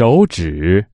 手指。